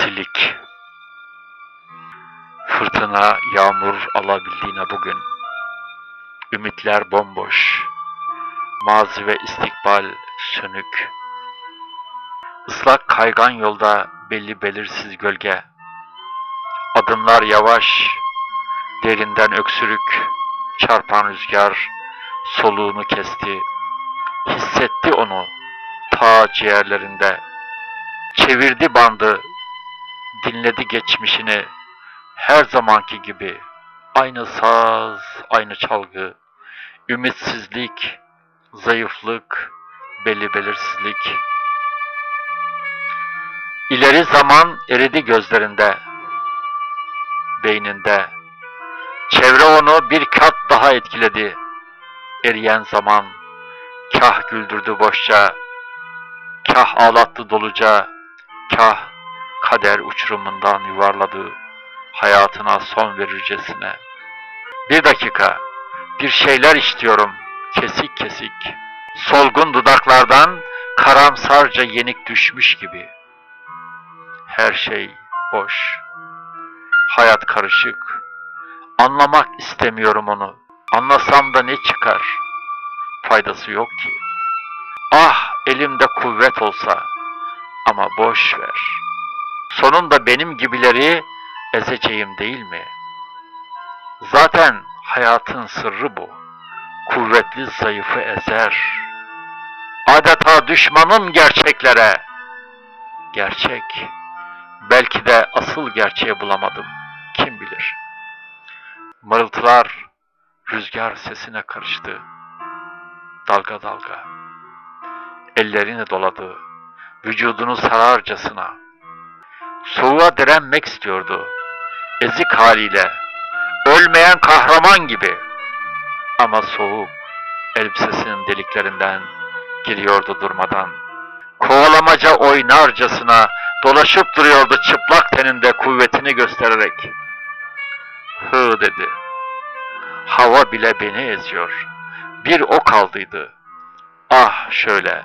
Silik. Fırtına, yağmur alabildiğine bugün. Ümitler bomboş. Mazi ve istikbal sönük. Islak kaygan yolda belli belirsiz gölge. Adımlar yavaş Derinden öksürük Çarpan rüzgar Soluğunu kesti. Hissetti onu Ta ciğerlerinde. Çevirdi bandı Dinledi geçmişini. Her zamanki gibi Aynı saz, aynı çalgı Ümitsizlik Zayıflık Belli belirsizlik. İleri zaman eridi gözlerinde Beyninde. Çevre onu bir kat daha etkiledi. Eriyen zaman Kah güldürdü boşça Kah ağlattı doluca Kah kader uçurumundan yuvarladı Hayatına son verircesine Bir dakika Bir şeyler istiyorum Kesik kesik. Solgun dudaklardan Karamsarca yenik düşmüş gibi. Her şey boş. Hayat karışık. Anlamak istemiyorum onu. Anlasam da ne çıkar? Faydası yok ki. Ah elimde kuvvet olsa ama boş ver. Sonunda benim gibileri ezeceğim değil mi? Zaten hayatın sırrı bu. Kuvvetli zayıfı ezer. Adeta düşmanım gerçeklere. Gerçek. Belki de asıl gerçeği bulamadım. Kim bilir? Mırıltılar rüzgar sesine karıştı. Dalga dalga ellerini doladı, vücudunu sararcasına. Soğuğa direnmek istiyordu, ezik haliyle, ölmeyen kahraman gibi. Ama soğuk, elbisesinin deliklerinden giriyordu durmadan. Kovalamaca oynarcasına dolaşıp duruyordu çıplak teninde kuvvetini göstererek. Hı dedi. Hava bile beni eziyor. Bir o kaldıydı. Ah şöyle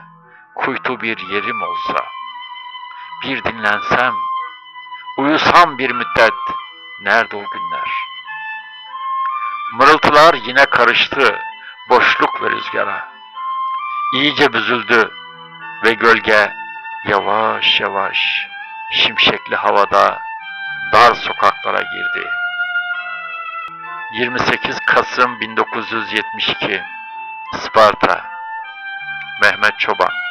kuytu bir yerim olsa, bir dinlensem, uyusam bir müddet, nerede o günler? Mırıltılar yine karıştı, boşluk ve rüzgara. İyice büzüldü ve gölge yavaş yavaş şimşekli havada dar sokaklara girdi. 28 Kasım 1972 Sparta Mehmet Çoban